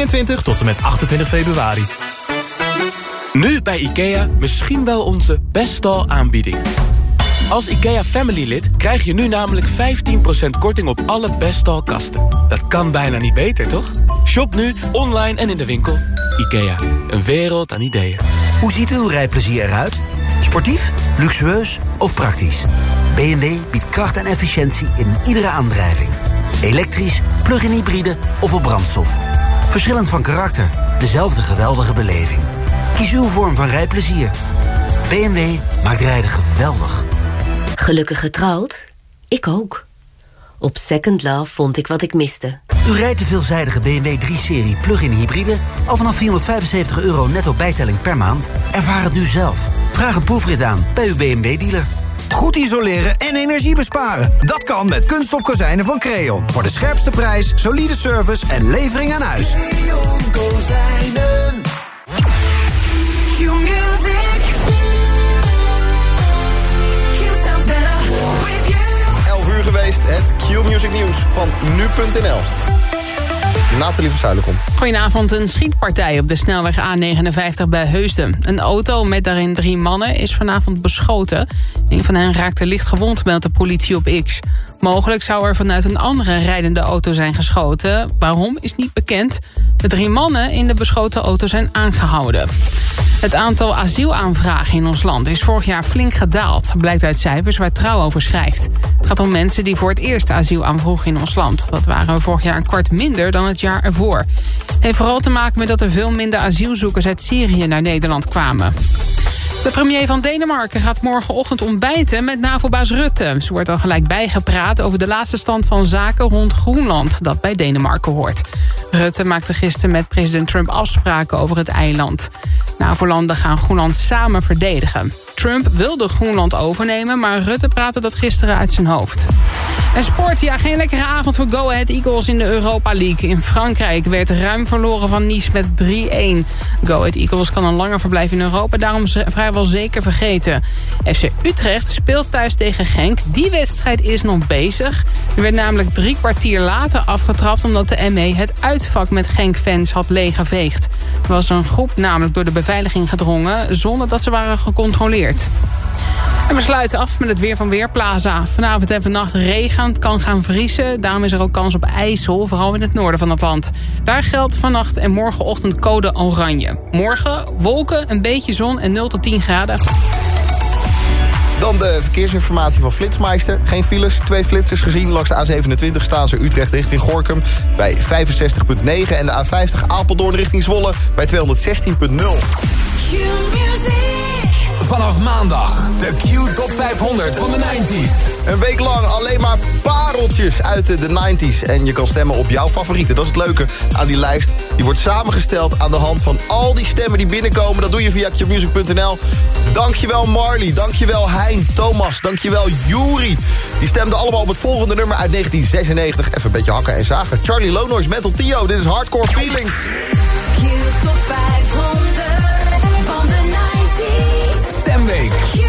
21 tot en met 28 februari. Nu bij IKEA misschien wel onze best aanbieding. Als IKEA Family lid krijg je nu namelijk 15% korting op alle Bestal kasten. Dat kan bijna niet beter, toch? Shop nu, online en in de winkel. IKEA, een wereld aan ideeën. Hoe ziet uw rijplezier eruit? Sportief, luxueus of praktisch? BMW biedt kracht en efficiëntie in iedere aandrijving. Elektrisch, plug-in hybride of op brandstof. Verschillend van karakter, dezelfde geweldige beleving. Kies uw vorm van rijplezier. BMW maakt rijden geweldig. Gelukkig getrouwd? Ik ook. Op Second Love vond ik wat ik miste. U rijdt de veelzijdige BMW 3-serie plug-in hybride... al vanaf 475 euro netto bijtelling per maand? Ervaar het nu zelf. Vraag een proefrit aan bij uw BMW-dealer. Goed isoleren en energie besparen. Dat kan met kunststof kozijnen van Creon. Voor de scherpste prijs, solide service en levering aan huis. Creon kozijnen. 11 uur geweest, het Q-music nieuws van nu.nl. Nathalie van Zuilenkom. Goedenavond. Een schietpartij op de snelweg A59 bij Heusden. Een auto met daarin drie mannen is vanavond beschoten. Een van hen raakte licht gewond, meldt de politie op X. Mogelijk zou er vanuit een andere rijdende auto zijn geschoten. Waarom is niet bekend. De drie mannen in de beschoten auto zijn aangehouden. Het aantal asielaanvragen in ons land is vorig jaar flink gedaald. Blijkt uit cijfers waar Trouw over schrijft. Het gaat om mensen die voor het eerst asiel aanvroegen in ons land. Dat waren vorig jaar een kwart minder dan het jaar ervoor. Het heeft vooral te maken met dat er veel minder asielzoekers uit Syrië naar Nederland kwamen. De premier van Denemarken gaat morgenochtend ontbijten met NAVO-baas Rutte. Ze wordt al gelijk bijgepraat over de laatste stand van zaken rond Groenland... dat bij Denemarken hoort. Rutte maakte gisteren met president Trump afspraken over het eiland. NAVO-landen gaan Groenland samen verdedigen. Trump wilde Groenland overnemen, maar Rutte praatte dat gisteren uit zijn hoofd. En sport, ja, geen lekkere avond voor Go Ahead Eagles in de Europa League. In Frankrijk werd ruim verloren van Nice met 3-1. Go Ahead Eagles kan een langer verblijf in Europa, daarom vrijwel zeker vergeten. FC Utrecht speelt thuis tegen Genk. Die wedstrijd is nog bezig. Er werd namelijk drie kwartier later afgetrapt... omdat de ME het uitvak met Genk-fans had leeggeveegd. Er was een groep namelijk door de beveiliging gedrongen... zonder dat ze waren gecontroleerd. En we sluiten af met het weer van Weerplaza. Vanavond en vannacht regent, kan gaan vriezen. Daarom is er ook kans op ijsel, vooral in het noorden van het land. Daar geldt vannacht en morgenochtend code oranje. Morgen wolken, een beetje zon en 0 tot 10 graden. Dan de verkeersinformatie van Flitsmeister. Geen files, twee flitsers gezien. Langs de A27 staan ze Utrecht richting Gorkum bij 65.9... en de A50 Apeldoorn richting Zwolle bij 216.0. Vanaf maandag de Q Top 500 van de 90s. Een week lang alleen maar pareltjes uit de 90s. En je kan stemmen op jouw favorieten. Dat is het leuke aan die lijst. Die wordt samengesteld aan de hand van al die stemmen die binnenkomen. Dat doe je via qmusic.nl. Dankjewel Marley, dankjewel Hein, Thomas, dankjewel Juri. Die stemden allemaal op het volgende nummer uit 1996. Even een beetje hakken en zagen. Charlie Lono's Mental Tio, dit is Hardcore Feelings. Q Top 500 90s.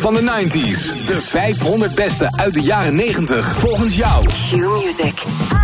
Van de 90s. De 500 beste uit de jaren 90. Volgens jou. Q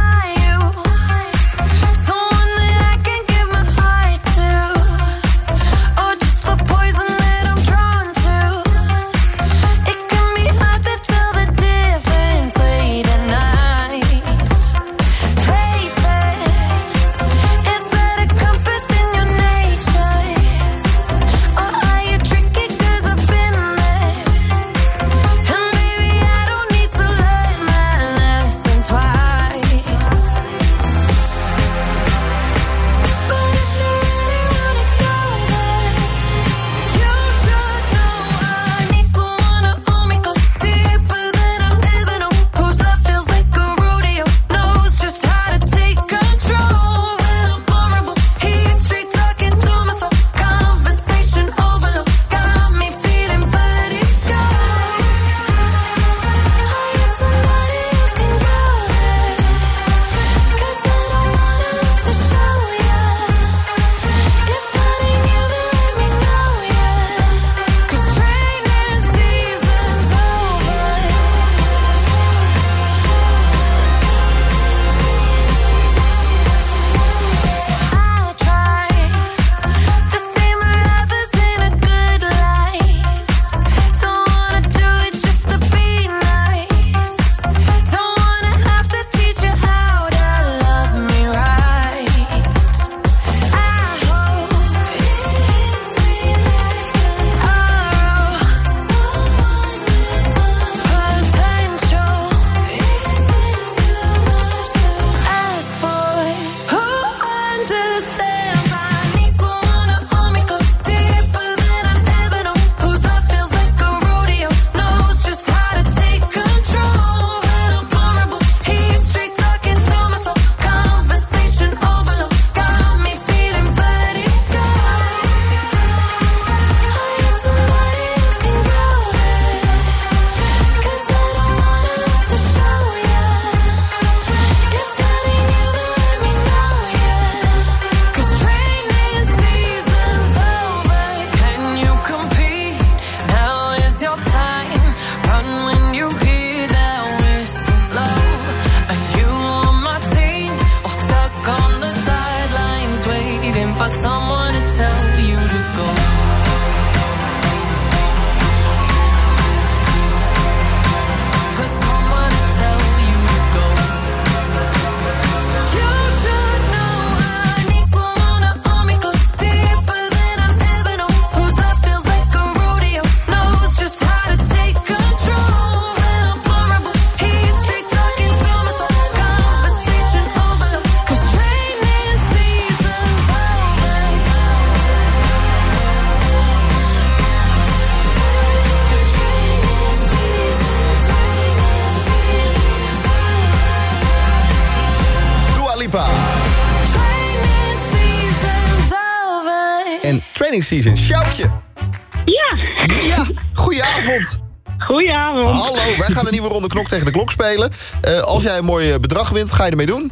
knok tegen de klok spelen. Eh, als jij een mooi eh, bedrag wint, ga je ermee doen?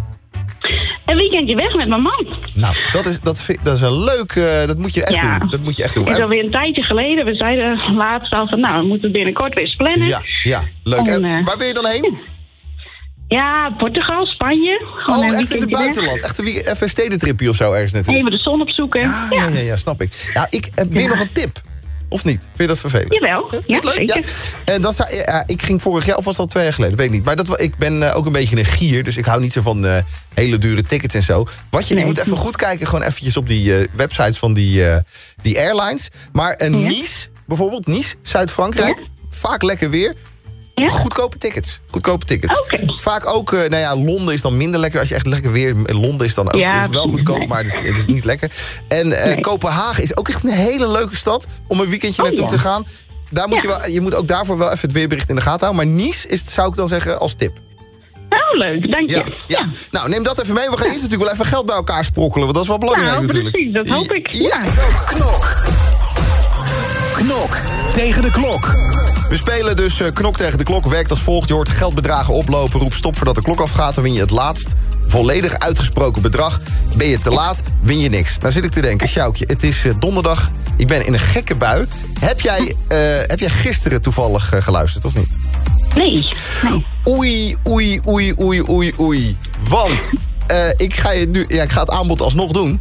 Een weekendje weg met mijn man. Nou, dat is, dat vind, dat is een leuk... eh, dat moet je echt Ja. doen. Dat moet je echt doen. Het is alweer een tijdje geleden. We zeiden laatst al van, nou, we moeten binnenkort weer eens plannen. ja, ja, leuk. En, En waar wil je dan heen? Ja, Portugal, Spanje. Gewoon Oh, echt in het buitenland. Echt een even een stedentripje of zo ergens naartoe. Even de zon opzoeken. Ja, ja, ja, ja, snap ik. Nou, ik heb weer nog een tip. Of niet? Vind je dat vervelend? Jawel, ja, leuk? zeker. Ja. En dat zou, ja, ik ging vorig jaar, of was dat twee jaar geleden? Weet ik niet. Maar dat, ik ben eh, ook een beetje een gier, dus ik hou niet zo van eh, hele dure tickets en zo. Wat je, je moet even goed kijken, gewoon eventjes op die eh, websites van die, die airlines. Maar een. Nice, bijvoorbeeld, Nice, Zuid-Frankrijk, vaak lekker weer. Ja? Goedkope tickets. Goedkope tickets. Oké. Vaak ook, eh, nou ja, Londen is dan minder lekker. Als je echt lekker weer... Londen is dan ook Ja, is wel goedkoop, nee. maar het is, het is niet lekker. En eh, Nee. Kopenhagen is ook echt een hele leuke stad... om een weekendje Oh, naartoe ja. te gaan. Daar moet Ja. je, wel, je moet ook daarvoor wel even het weerbericht in de gaten houden. Maar Nice is, zou ik dan zeggen als tip. Oh, leuk, dank je. Ja, ja. Nou, neem dat even mee. We gaan eerst natuurlijk wel even geld bij elkaar sprokkelen. Want dat is wel belangrijk Nou, natuurlijk. precies, dat hoop ik. Ja, Ja. Knok. Knok tegen de klok. We spelen dus eh, knok tegen de klok. Werkt als volgt. Je hoort geldbedragen oplopen. Roep stop voordat de klok afgaat. Dan win je het laatst volledig uitgesproken bedrag. Ben je te laat, win je niks. Nou zit ik te denken, Sjoukje, het is eh, donderdag. Ik ben in een gekke bui. Heb jij, eh, heb jij gisteren toevallig geluisterd, of niet? Nee, nee. Oei, oei, oei, oei, oei, oei. Want ik, ga je nu, ja, ik ga het aanbod alsnog doen.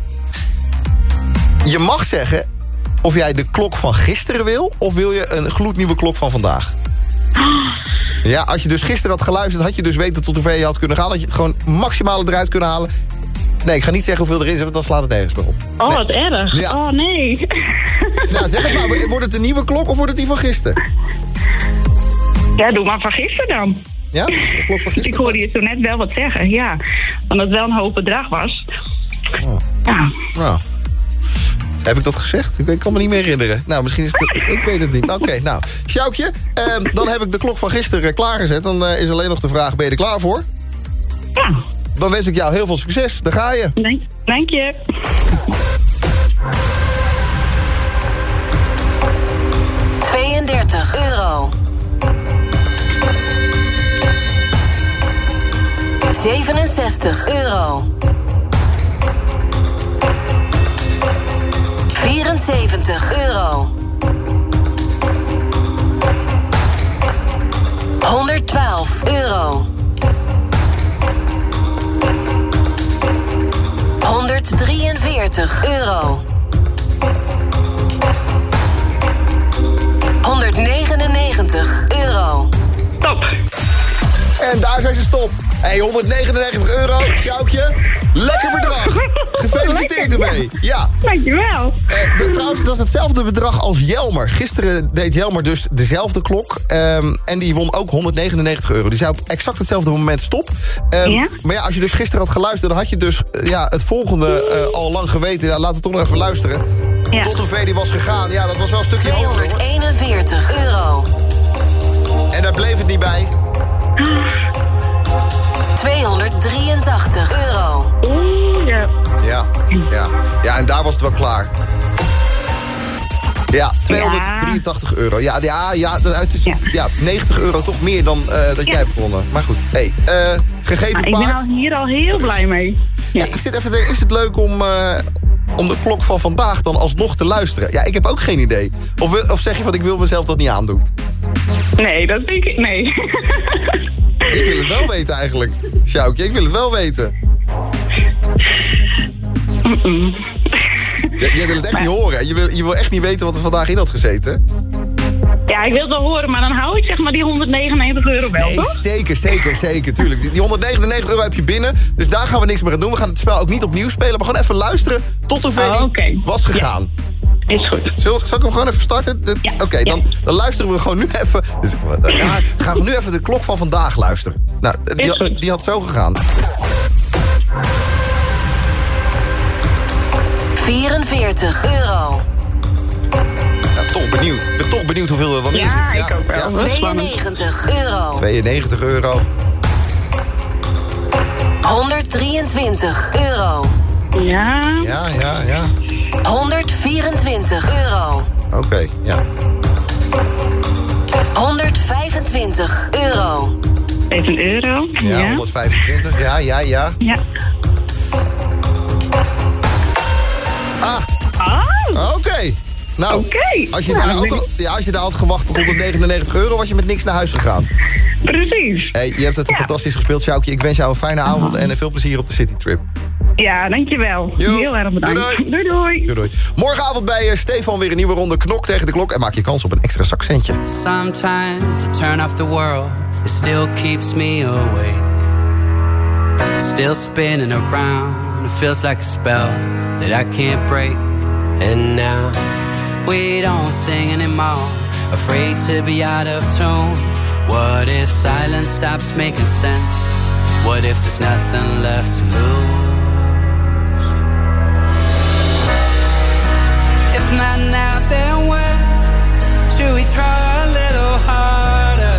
Je mag zeggen of jij de klok van gisteren wil... of wil je een gloednieuwe klok van vandaag. Ja, als je dus gisteren had geluisterd... had je dus weten tot hoever je had kunnen gaan. Had je het gewoon maximale eruit kunnen halen. Nee, ik ga niet zeggen hoeveel er is, want dan slaat het nergens meer op. Oh, Nee. wat erg. Ja. Oh, nee. Nou, zeg het maar. Wordt het een nieuwe klok of wordt het die van gisteren? Ja, doe maar van gisteren dan. Ja, de klok van Ik gisteren. hoorde je zo net wel wat zeggen, ja. Want het wel een hoog bedrag was. Ja. Nou, heb ik dat gezegd? Ik, kan me niet meer herinneren. Nou, misschien is het... Ik weet het niet. Oké, nou. Sjoukje, ehm, dan heb ik de klok van gisteren klaargezet. Dan eh, is alleen nog de vraag, ben je er klaar voor? Ja, Dan wens ik jou heel veel succes. Daar ga je. dank, dank je. Euro. Zevenenzestig euro. Vierenzeventig euro. 112 euro. 143 euro. 199 euro. Top. En daar zijn ze stop. Hey, 199 euro. Sjoukje, lekker bedrag. Gefeliciteerd ermee. Ja. Dankjewel. Eh, dat, trouwens, dat is hetzelfde bedrag als Jelmer. Gisteren deed Jelmer dus dezelfde klok. ehm, en die won ook 199 euro. Die zei op exact hetzelfde moment stop. Ehm, Ja? Maar ja, als je dus gisteren had geluisterd... dan had je dus eh, ja, het volgende eh, al lang geweten. Ja, laten we toch nog even luisteren. Ja. Tot hoeveel die was gegaan. Ja, dat was wel een stukje hoger. hoor. 241 euro. En daar bleef het niet bij. 283 euro. Oeh, ja. Ja, ja. ja, en daar was het wel klaar. Ja, 283 euro. Ja, ja, ja, het is Ja. ja. 90 euro toch meer dan eh, dat jij hebt gewonnen. Maar goed, hey, eh, gegeven Maar ik ben hier al heel blij mee. Ja. Hey, ik zit even, is het leuk om, eh, om de klok van vandaag dan alsnog te luisteren? Ja, ik heb ook geen idee. Of, of zeg je van, ik wil mezelf dat niet aandoen? Nee, dat denk ik, nee. Ik wil het wel weten eigenlijk. Sjoukje, ik wil het wel weten. Ja, jij wil het echt niet horen. Je wil, je wil echt niet weten wat er vandaag in had gezeten. Ja, ik wil het wel horen, maar dan hou ik zeg maar die 199 euro wel, Nee, toch? zeker, zeker, zeker, tuurlijk. Die- Die 199 euro heb je binnen, dus daar gaan we niks meer aan doen. We gaan het spel ook niet opnieuw spelen, maar gewoon even luisteren tot hoever Oh, was gegaan. Is goed. Zal, zal ik hem gewoon even starten? De- Ja, Oké, dan, dan luisteren we gewoon nu even... Dus, raar. gaan we nu even de klok van vandaag luisteren. Nou, die, Is had- goed. die had zo gegaan. 44 euro. Ja, toch benieuwd. Ik ben toch benieuwd hoeveel er dan is. Ja, ik ook wel. Ja. Dat is spannend. 92 euro. 92 euro. 123 euro. Ja, Ja, ja, ja. 124 euro. Oké, ja. 125 euro. even een euro. Ja, Ja. 125. Ja, ja, ja. Ja. Oké. Nou, Oké. als, je Nou, daar ook al, ja, als je daar had gewacht tot 199 euro... was je met niks naar huis gegaan. precies. Hey, je hebt het Ja. fantastisch gespeeld, Sjoukje. Ik wens jou een fijne avond en veel plezier op de citytrip. Ja, dankjewel. Jo. Heel erg bedankt. Doei, doei. doei. Doei, doei. Morgenavond bij eh, Stefan weer een nieuwe ronde knok tegen de klok... en maak je kans op een extra zakcentje. Sometimes I turn off the world, it still keeps me awake. It's still spinning around, it feels like a spell that I can't break. And now we don't sing anymore, afraid to be out of tune. What if silence stops making sense? What if there's nothing left to lose? If not now, then when? Should we try a little harder?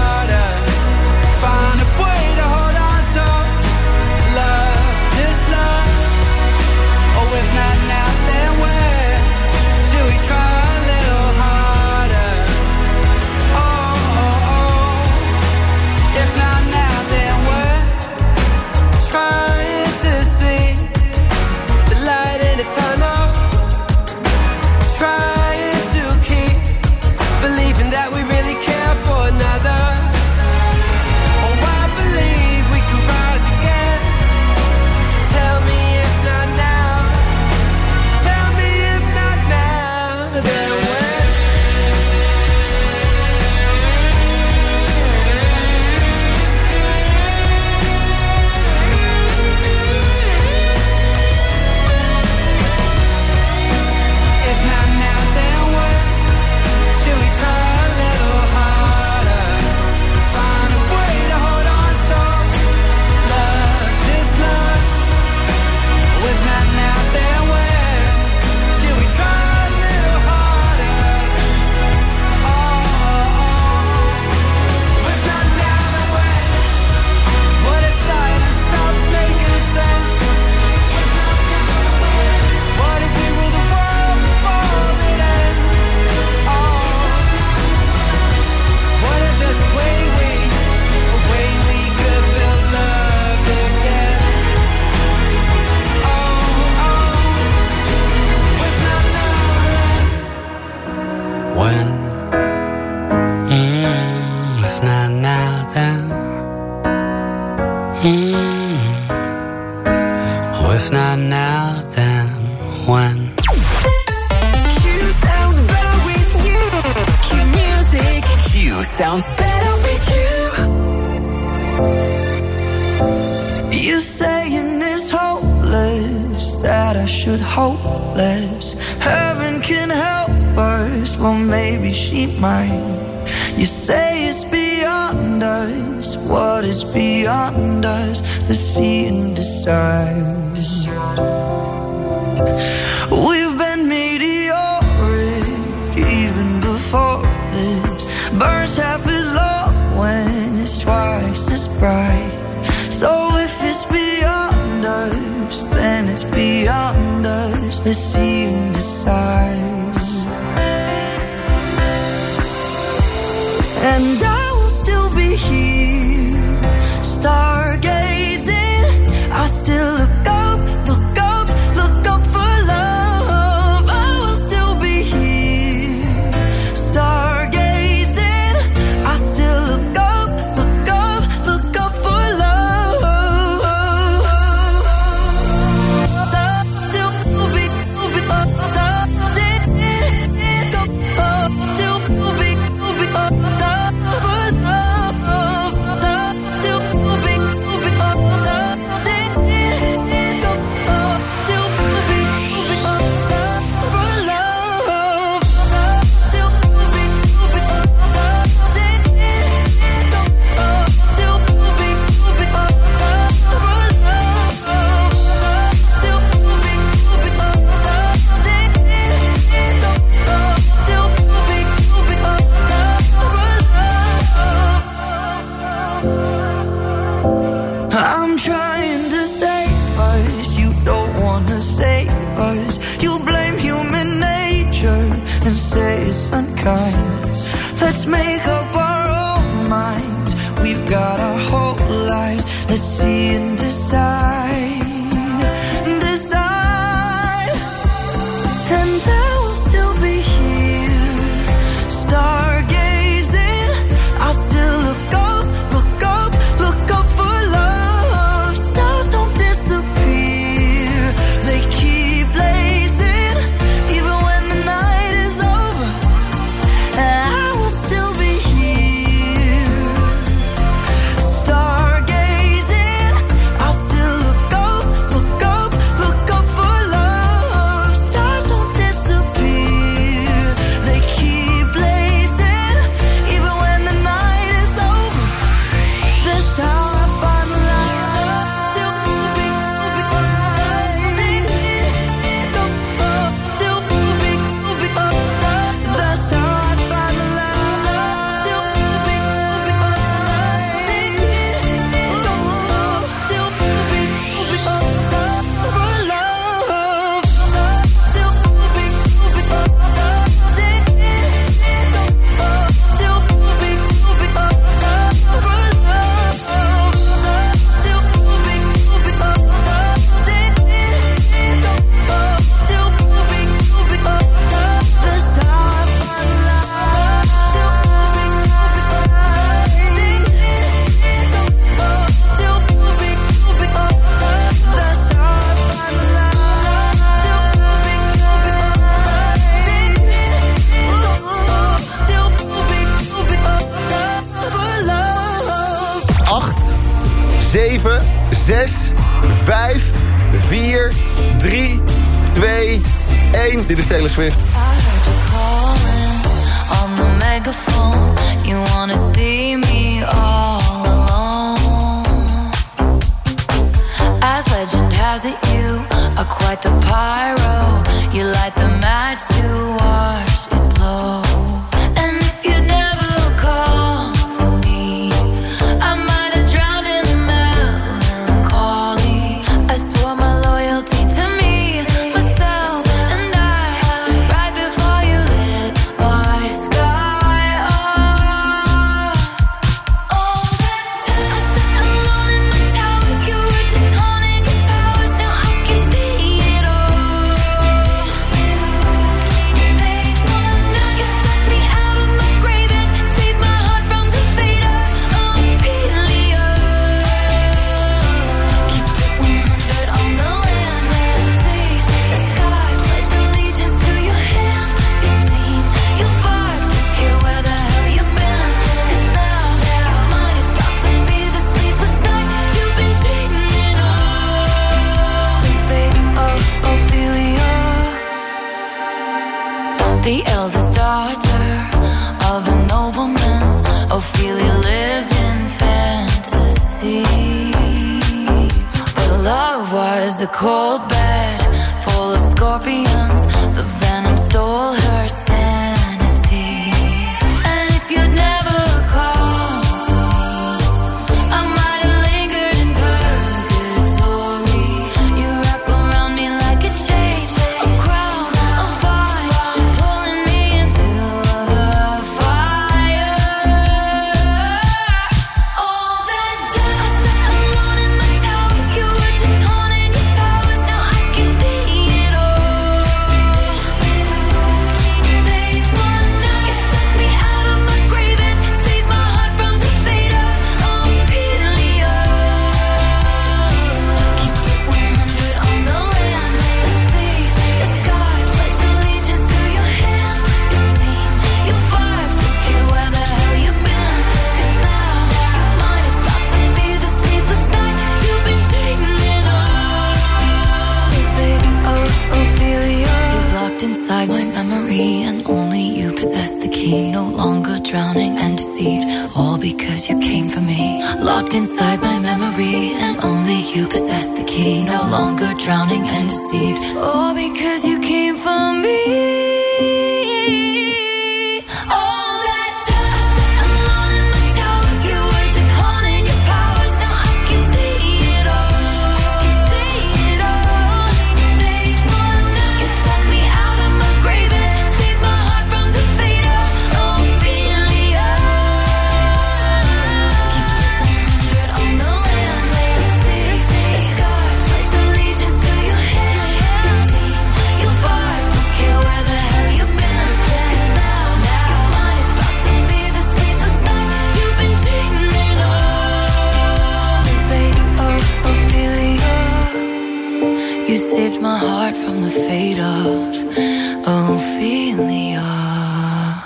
All because you came for me.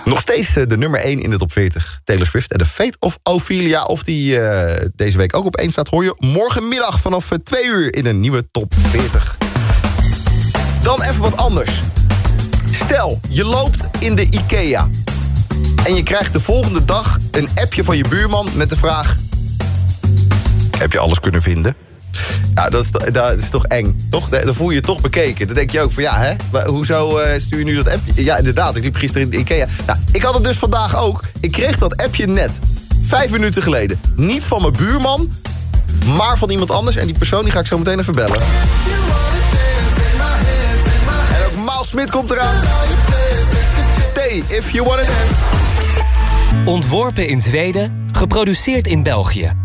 Nog steeds eh, de nummer 1 in de top 40. Taylor Swift en The Fate of Ophelia. Of die eh, deze week ook op 1 staat, hoor je morgenmiddag vanaf 2 uur in een nieuwe top 40. Dan even wat anders. Stel, je loopt in de IKEA. En je krijgt de volgende dag een appje van je buurman met de vraag... Heb je alles kunnen vinden? Ja, dat is, dat is toch eng, toch? Dan voel je je toch bekeken. Dan denk je ook van, ja, hè? Maar hoezo eh, stuur je nu dat appje? Ja, inderdaad, ik liep gisteren in de Ikea. Nou, ik had het dus vandaag ook. Ik kreeg dat appje net. Vijf minuten geleden. Niet van mijn buurman, maar van iemand anders. En die persoon die ga ik zo meteen even bellen. En ook Maal Smit komt eraan. Stay if you wanna dance. Ontworpen in Zweden, geproduceerd in België.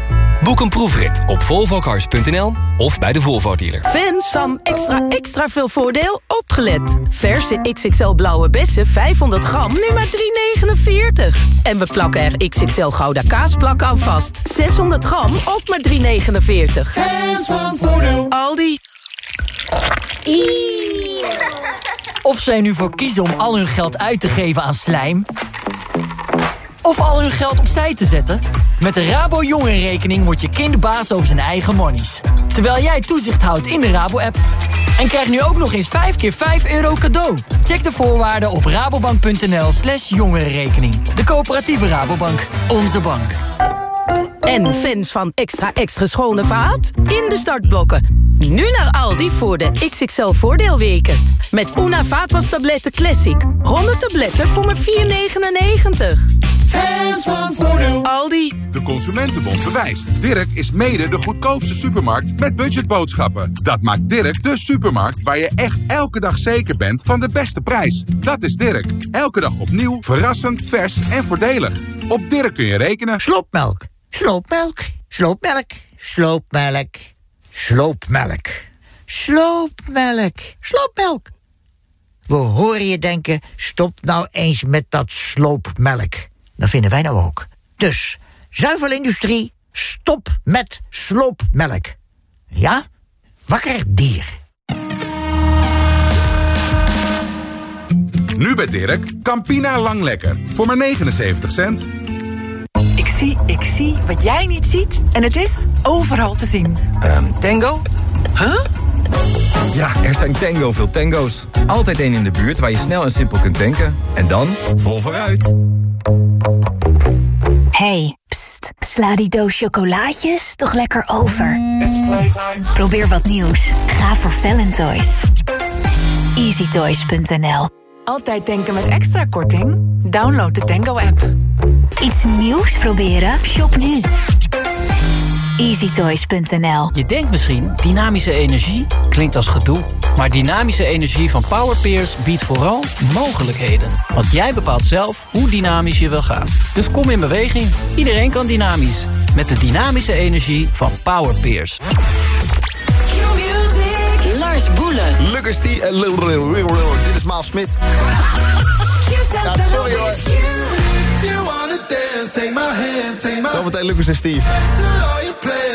Boek een proefrit op volvocars.nl of bij de Volvo dealer. Fans van extra extra veel voordeel, opgelet. Verse XXL blauwe bessen 500 gram, nu maar 3,49. En we plakken er XXL gouda kaasplak aan vast. 600 gram, ook maar 3,49. Fans van voordeel. Aldi. Of zij nu voor kiezen om al hun geld uit te geven aan slijm... of al hun geld opzij te zetten... met de Rabo Jongerenrekening wordt je kind baas over zijn eigen monies. Terwijl jij toezicht houdt in de Rabo-app. En krijg nu ook nog eens 5 keer 5 euro cadeau. Check de voorwaarden op rabobank.nl slash jongerenrekening. De coöperatieve Rabobank. Onze bank. En fans van extra extra schone vaat? In de startblokken. Nu naar Aldi voor de XXL voordeelweken. Met Una vaatwastabletten Classic. 100 tabletten voor maar 4,99. Fans van Voordeel. Aldi. De Consumentenbond bewijst. Dirk is mede de goedkoopste supermarkt met budgetboodschappen. Dat maakt Dirk de supermarkt waar je echt elke dag zeker bent van de beste prijs. Dat is Dirk. Elke dag opnieuw, verrassend, vers en voordelig. Op Dirk kun je rekenen. Sloopmelk, sloopmelk, sloopmelk, sloopmelk, sloopmelk, sloopmelk, sloopmelk. We horen je denken, stop nou eens met dat sloopmelk. Dat vinden wij nou ook. Dus, zuivelindustrie, stop met sloopmelk. Ja? Wakker dier. Nu bij Dirk, Campina Lang Lekker. Voor maar 79 cent. Ik zie, ik zie wat jij niet ziet. En het is overal te zien. Ehm, tango? Huh? Ja, er zijn tango veel tango's. Altijd één in de buurt waar je snel en simpel kunt tanken. En dan vol vooruit. Hey, pst, sla die doos chocolaatjes toch lekker over. Probeer wat nieuws. Ga voor Valentoys. EasyToys.nl Altijd denken met extra korting? Download de Tango-app. Iets nieuws proberen? Shop nu. EasyToys.nl Je denkt misschien, dynamische energie klinkt als gedoe. Maar dynamische energie van Powerpeers biedt vooral mogelijkheden. Want jij bepaalt zelf hoe dynamisch je wil gaan. Dus kom in beweging. Iedereen kan dynamisch. Met de dynamische energie van Powerpeers. Lars Boelen. Lucas T. eh. Dit is Maal Smit. Ja, sorry hoor. Zometeen Lucas en Steve.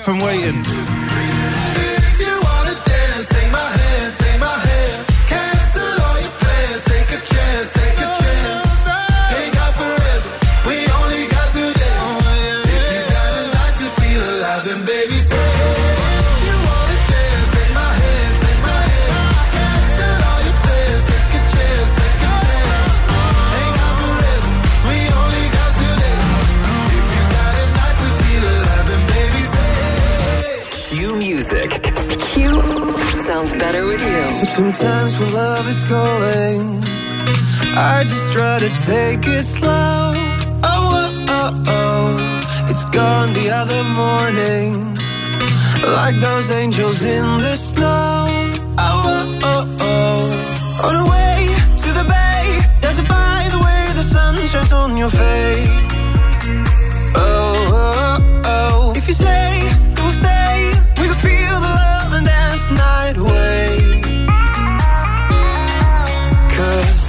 Up, I'm waiting. Sounds better with you. Sometimes when love is calling, I just try to take it slow. Oh, oh, oh, oh. It's gone the other morning. Like those angels in the snow. Oh, oh, oh, oh. On the way to the bay, there's a by the way the sun shines on your face. Oh, oh, oh. If you say you'll stay, we can feel the love and dance night away. Cause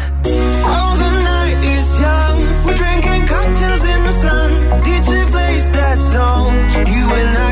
all the night is young. We're drinking cocktails in the sun. DJ plays that song. You and I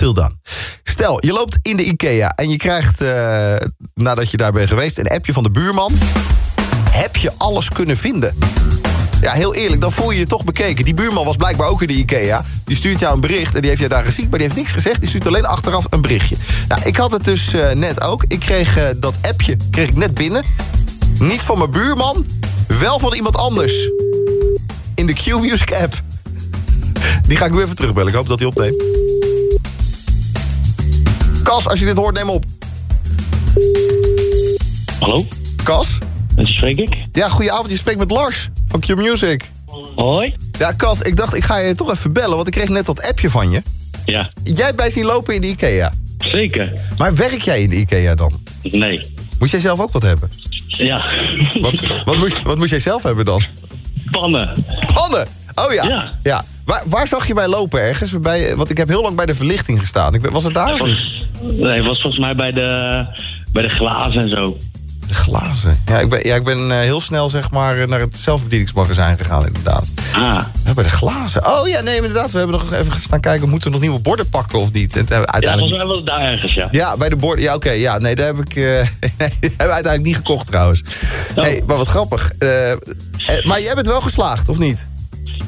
till dan. Stel, je loopt in de IKEA en je krijgt, eh, nadat je daar bent geweest... een appje van de buurman. Heb je alles kunnen vinden? Ja, heel eerlijk, dan voel je je toch bekeken. Die buurman was blijkbaar ook in de IKEA. Die stuurt jou een bericht en die heeft jij daar gezien... maar die heeft niks gezegd, die stuurt alleen achteraf een berichtje. Nou, ik had het dus eh, net ook. Ik kreeg eh, dat appje kreeg ik net binnen. Niet van mijn buurman, wel van iemand anders. In de Q-Music app. Die ga ik nu even terugbellen. Ik hoop dat hij opneemt. Kas, als je dit hoort, neem op. Hallo? Kas? Met wie spreek ik? Ja, goedenavond. Je spreekt met Lars van Q-Music. Hoi. Ja, Kas, ik dacht ik ga je toch even bellen, want ik kreeg net dat appje van je. Ja. Jij bij zien lopen in de IKEA. Zeker. Maar werk jij in de IKEA dan? Nee. Moest jij zelf ook wat hebben? Ja. Wat, wat, moest, wat moest jij zelf hebben dan? Pannen. Pannen? Oh ja. Ja. ja. Waar, waar zag je bij lopen ergens? Bij, want ik heb heel lang bij de verlichting gestaan. Ik, was het daar niet? Nee, het was volgens mij bij de, bij de glazen en zo. De glazen. Ja, ik ben, ja, ik ben eh, heel snel zeg maar, naar het zelfbedieningsmagazijn gegaan, inderdaad. Ah. Ja, bij de glazen. Oh ja, nee, inderdaad. We hebben nog even staan kijken, moeten we nog nieuwe borden pakken of niet? En het Ja, uiteindelijk... volgens mij was het daar ergens, ja. Ja, bij de borden. Ja, oké. ja, nee, daar heb ik. eh, nee, hebben we uiteindelijk niet gekocht trouwens. Hey, maar wat grappig. Eh, eh, maar jij bent wel geslaagd, of niet?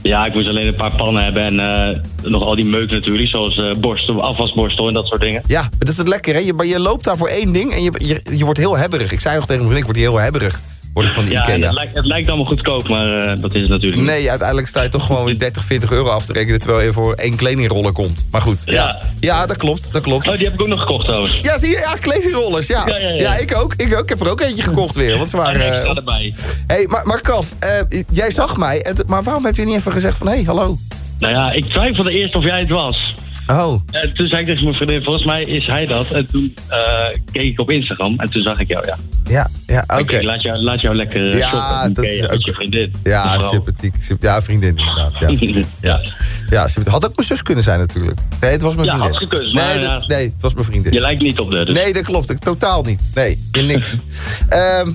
Ja, ik moest alleen een paar pannen hebben en eh, nog al die meuk natuurlijk. Zoals eh, borstel, afwasborstel en dat soort dingen. Ja, dat is het lekker, hè? Je, maar je loopt daar voor één ding en je, je, je wordt heel hebberig. Ik zei nog tegen mijn vriend, ik word heel hebberig. Ik van de Ja, Ikea. het, lijkt, het lijkt allemaal goedkoop, maar eh, dat is het natuurlijk niet. Nee, uiteindelijk sta je toch gewoon weer 30, 40 euro af te rekenen... terwijl je voor één kledingroller komt. Maar goed, ja. Ja. Ja, dat klopt, dat klopt. Oh, die heb ik ook nog gekocht trouwens. Ja, zie je? Ja, kledingrollers, ja. Ja, ja, ja. Ja, ik ook. Ik ook. Ik heb er ook eentje gekocht weer. Want ze waren... Eh, erbij. hey, maar, maar Kas, eh, jij zag mij. maar waarom heb je niet even gezegd van... hé, hey, hallo? Nou ja, ik twijfelde eerst of jij het was. Oh. En toen zei ik tegen mijn vriendin, volgens mij is hij dat. En toen eh, keek ik op Instagram en toen zag ik jou, ja. Ja, ja oké. laat, jou, laat jou lekker eh, Ja, shoppen. dat is met ook- je vriendin. Ja, sympathiek. Symp- Ja, vriendin inderdaad. Ja, vriendin. ja. ja sympathiek. Had ook mijn zus kunnen zijn natuurlijk. Nee, het was mijn Ja, vriendin. had gekund, nee, ja. nee, het was mijn vriendin. Je lijkt niet op de. Dus. Nee, dat klopt. Ik, totaal niet. Nee, in niks. Ehm,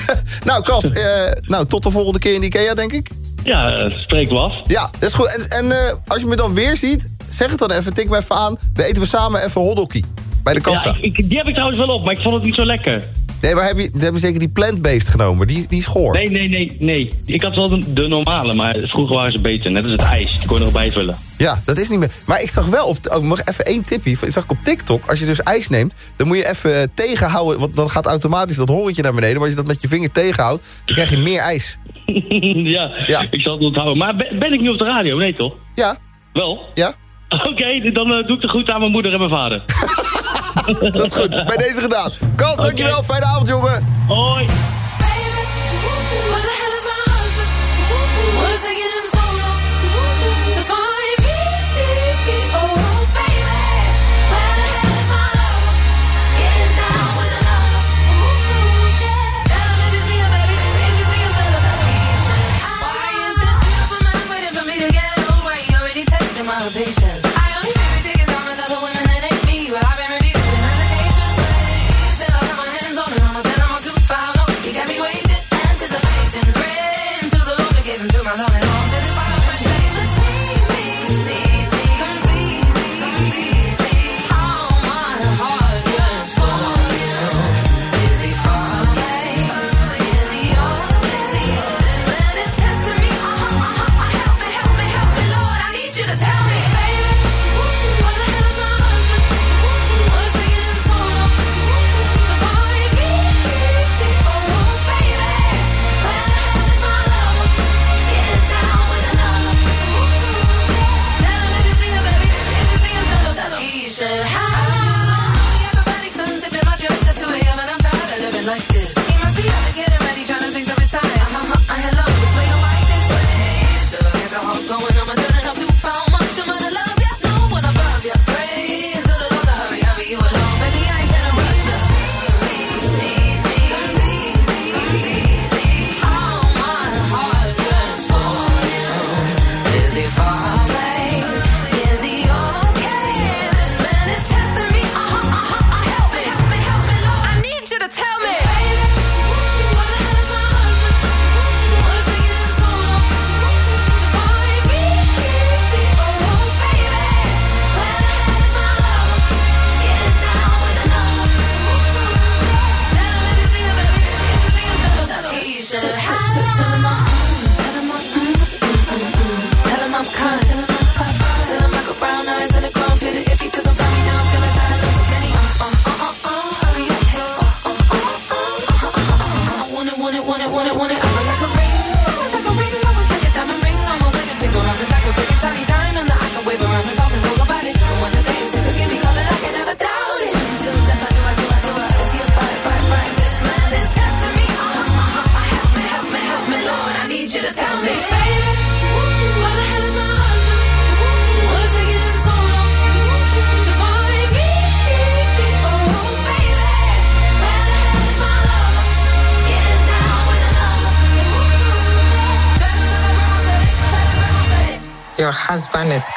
nou, Kas, eh, nou, tot de volgende keer in de Ikea, denk ik. Ja, eh, spreek we af. Ja, dat is goed. En, en eh, als je me dan weer ziet, zeg het dan even. Tik me even aan. Dan eten we samen even hotdogkie. Bij de kassa. Ja, ik, ik- die heb ik trouwens wel op, maar ik vond het niet zo lekker. Nee, maar heb je, hebben zeker die plant-based genomen. Die, die is goor. Nee, nee, nee, nee. Ik had wel de, de normale, maar vroeger waren ze beter. Net als het ijs, die kon je nog bijvullen. Ja, dat is niet meer. Maar ik zag wel op. Oh, mag even één tipje. Ik zag op TikTok. Als je dus ijs neemt, dan moet je even tegenhouden. Want dan gaat automatisch dat horentje naar beneden. Maar als je dat met je vinger tegenhoudt, dan krijg je meer ijs. ja, ik zal het onthouden. Maar ben, ben ik nu op de radio? Nee, toch? Ja. Wel? Ja. Oké, dan eh, doe ik de groet aan mijn moeder en mijn vader. Dat is goed. Bij deze gedaan. Kans, dankjewel. Fijne avond, jongen. Hoi. Husband is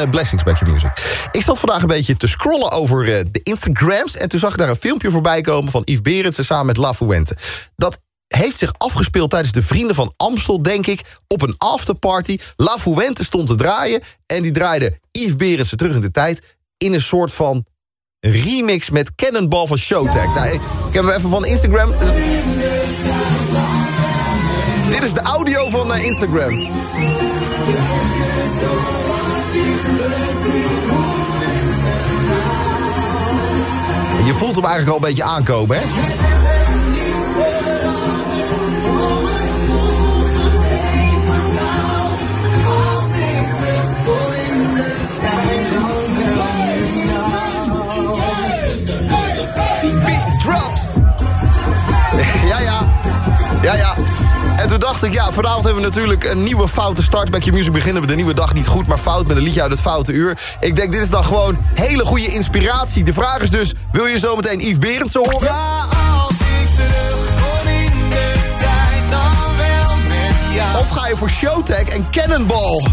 eh, Blessings Back Your Music. Ik zat vandaag een beetje te scrollen over eh, de Instagrams... en toen zag ik daar een filmpje voorbij komen van Yves Berendsen... samen met La Fuente. Dat heeft zich afgespeeld tijdens de Vrienden van Amstel, denk ik... op een afterparty. La Fuente stond te draaien... en die draaide Yves Berendsen terug in de tijd... in een soort van remix met Cannonball van Showtech. Nou, ik ik heb hem even van Instagram... Dit is de audio van eh, Instagram. Je voelt hem eigenlijk al een beetje aankomen, hè? Ja, ja. Ja, ja. En toen dacht ik, ja, vanavond hebben we natuurlijk een nieuwe foute start. Bij Q-Music beginnen we de nieuwe dag niet goed, maar fout met een liedje uit het foute uur. Ik denk, dit is dan gewoon hele goede inspiratie. De vraag is dus, wil je zometeen Yves Berendsen horen? Ja, als ik terug kon in de tijd, dan wel met jou. Of ga je voor Showtech en Cannonball?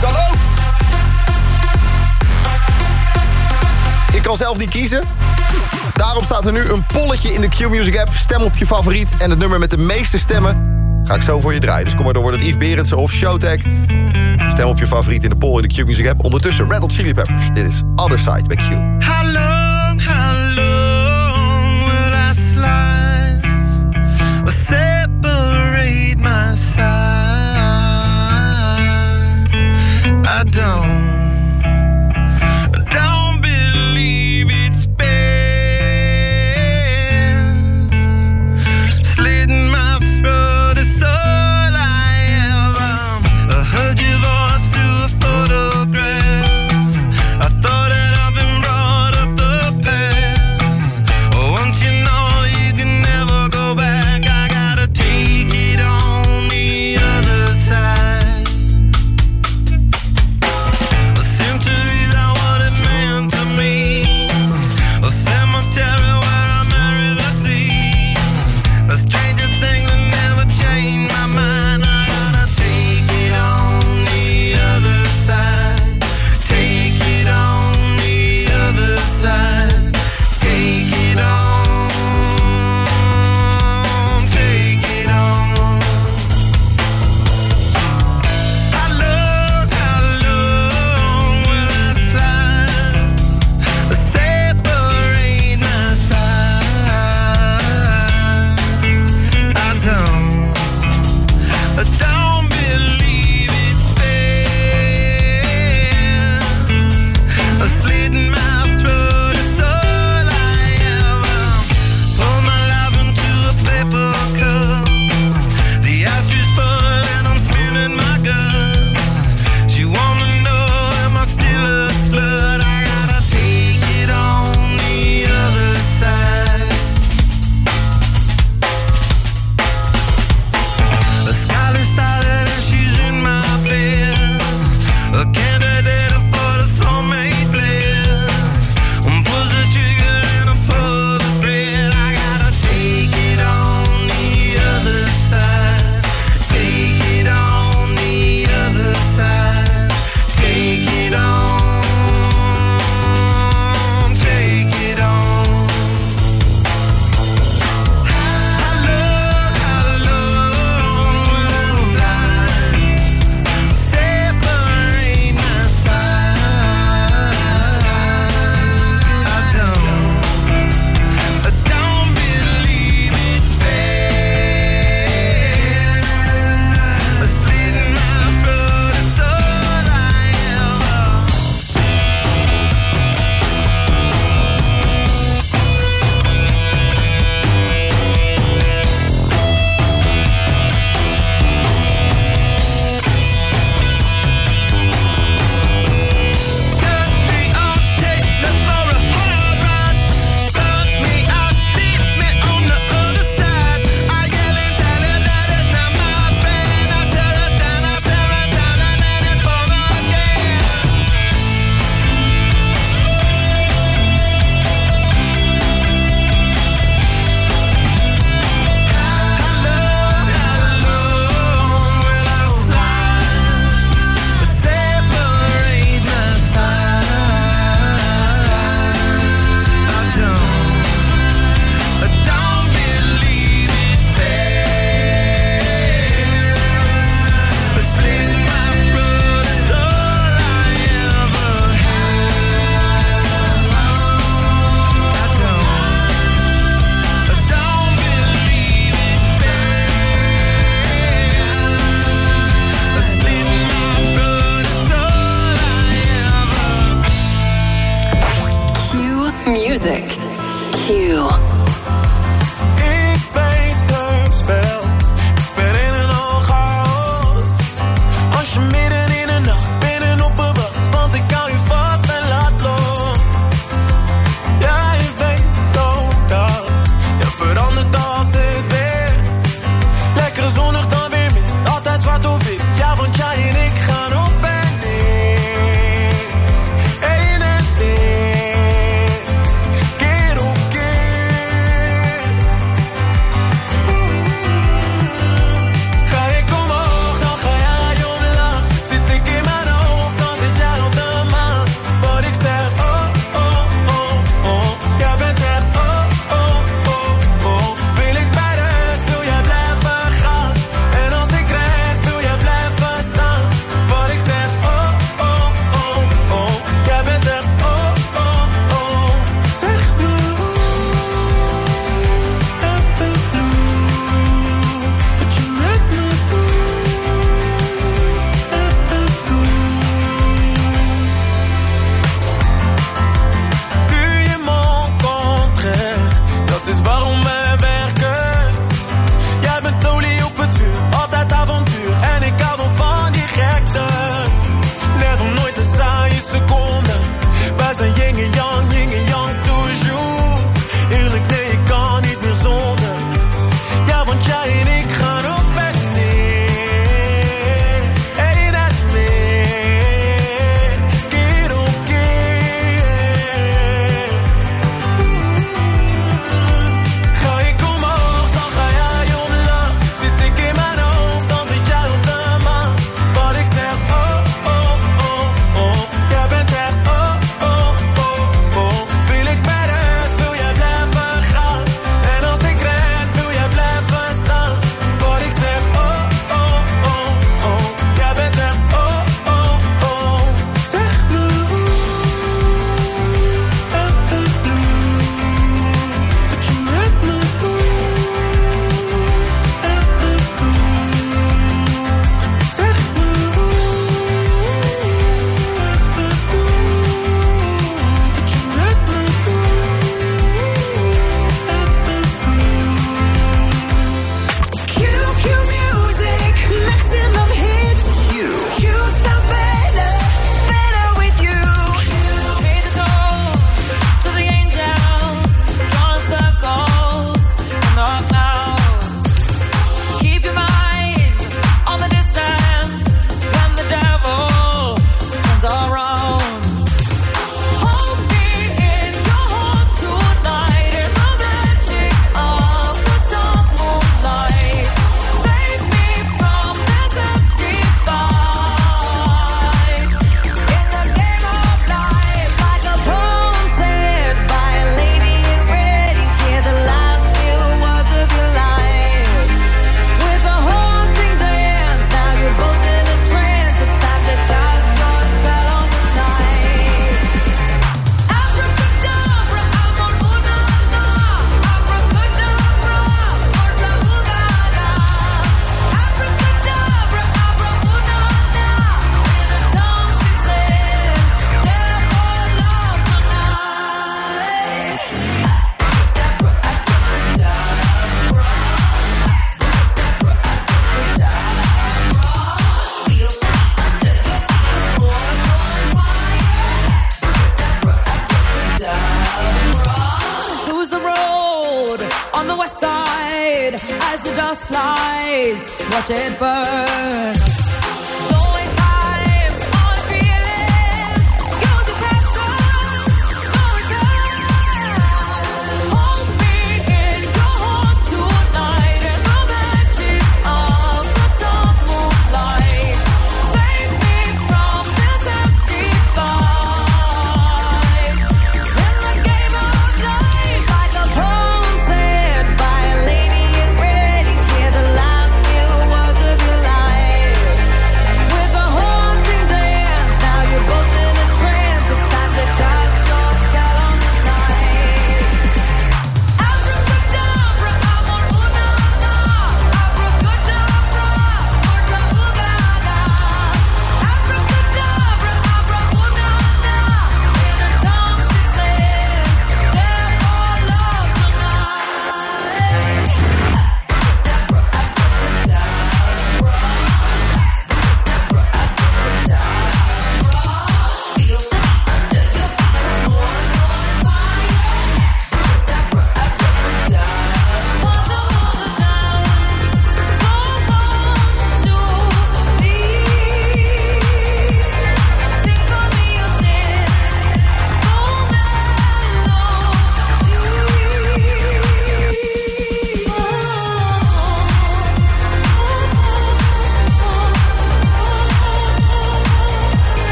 Kan ook. Ik kan zelf niet kiezen. Daarom staat er nu een polletje in de Q-Music app. Stem op je favoriet en het nummer met de meeste stemmen ga ik zo voor je draaien. Dus kom maar door, wordt het Yves Berendsen of Showtech. Stem op je favoriet in de poll in de Q-Music app. Ondertussen Red Chili Peppers. Dit is Other Side bij Q. How long, how long will I slide? Separate my side? I don't,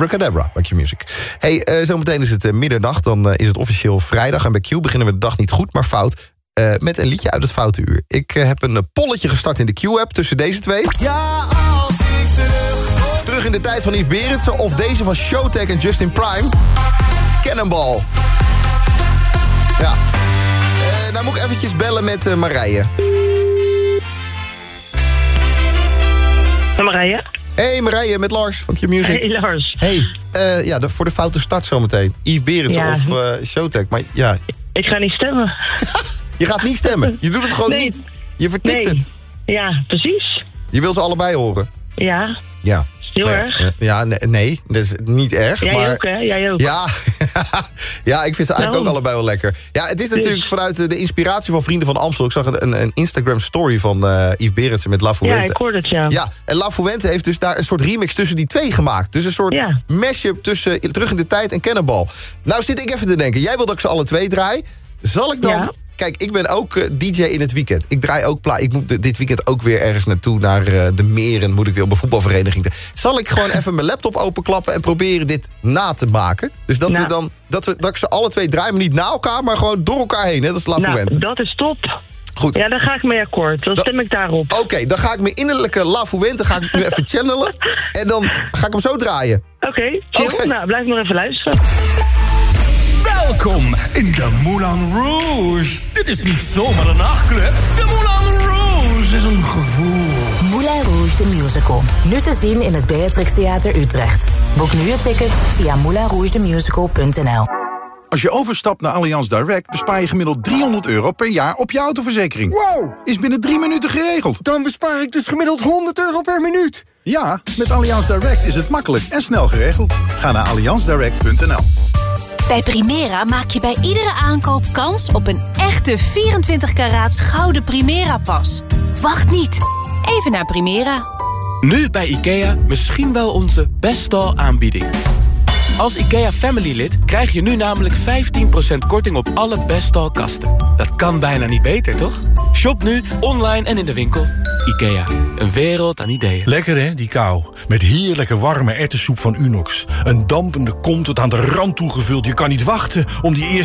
Abracadabra, bij Q-Music. Hey, eh, zometeen is het eh, middernacht, dan eh, is het officieel vrijdag. En bij Q beginnen we de dag niet goed, maar fout. eh, met een liedje uit het Foute Uur. Ik heb een polletje gestart in de Q-app tussen deze twee. Ja, als ik terug Terug in de tijd van Yves Berendsen of deze van Showtek en Justin Prime. Cannonball. Ja. Eh nou moet ik eventjes bellen met Marije. Marije? Hey Marije, met Lars van Q-Music. Hey Lars. Hey, eh, ja, de- voor de foute start zometeen. Yves Berendsen Ja. of eh Showtek. Maar ja, Ik ga niet stemmen. je gaat niet stemmen. Je doet het gewoon Nee. niet. Je vertikt Nee. het. Ja, precies. Je wil ze allebei horen. Ja, Ja. heel Nou ja, erg. eh, Ja, nee, nee, dat is niet erg. Jij maar... ook, hè? Jij ook. Ja, ja, ik vind ze eigenlijk Daarom. ook allebei wel lekker. Ja, het is natuurlijk Dus. vanuit de, de inspiratie van Vrienden van Amstel. Ik zag een, een, een Instagram story van eh Yves Berendsen met La Fuente. Ja, ik hoorde het, ja. Ja, en La Fuente heeft dus daar een soort remix tussen die twee gemaakt. Dus een soort Ja. mashup tussen Terug in de Tijd en Cannonball. Nou zit ik even te denken, jij wil dat ik ze alle twee draai. Zal ik dan... Ja. Kijk, ik ben ook eh, DJ in het weekend. Ik draai ook pla. Ik moet dit weekend ook weer ergens naartoe, naar eh, de meren. Moet ik weer op een voetbalvereniging. te- Zal ik gewoon even mijn laptop openklappen en proberen dit na te maken? Dus dat, we Nou. dan, dat, we, dat ik ze alle twee draai, maar niet na elkaar, maar gewoon door elkaar heen. Net als La Nou, dat is top. Goed. Ja, daar ga ik mee akkoord. Dan stem ik daarop. Oké, dan ga ik mijn innerlijke La Fuente ga ik nu even channelen. En dan ga ik hem zo draaien. Oké, chill. Nou, blijf nog even luisteren. Welkom in de Moulin Rouge. Dit is niet zomaar een nachtclub. De Moulin Rouge is een gevoel. Moulin Rouge de Musical. Nu te zien in het Beatrix Theater Utrecht. Boek nu je tickets via moulinrougedemusical.nl Als je overstapt naar Allianz Direct bespaar je gemiddeld 300 euro per jaar op je autoverzekering. Wow! Is binnen drie minuten geregeld. Dan bespaar ik dus gemiddeld 100 euro per minuut. Ja, met Allianz Direct is het makkelijk en snel geregeld. Ga naar allianzdirect.nl. Bij Primera maak je bij iedere aankoop kans op een echte 24 karaats gouden Primera-pas. Wacht niet. Even naar Primera. Nu bij IKEA misschien wel onze beste aanbieding. Als IKEA Family lid krijg je nu namelijk 15% korting op alle Bestal kasten. Dat kan bijna niet beter, toch? Shop nu, online en in de winkel. IKEA, een wereld aan ideeën. Lekker hè, die kou. Met heerlijke warme erwtensoep van Unox. Een dampende kom tot aan de rand toegevuld. Je kan niet wachten om die eerste